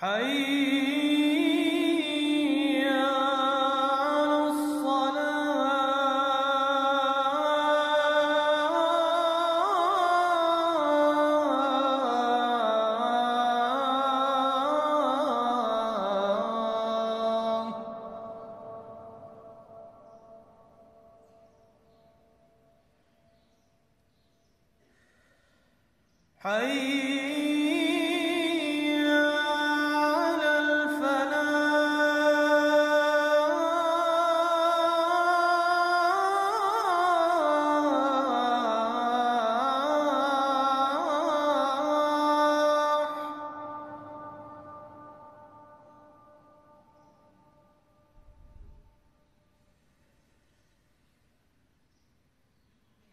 حي الصلاة حي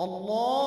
الله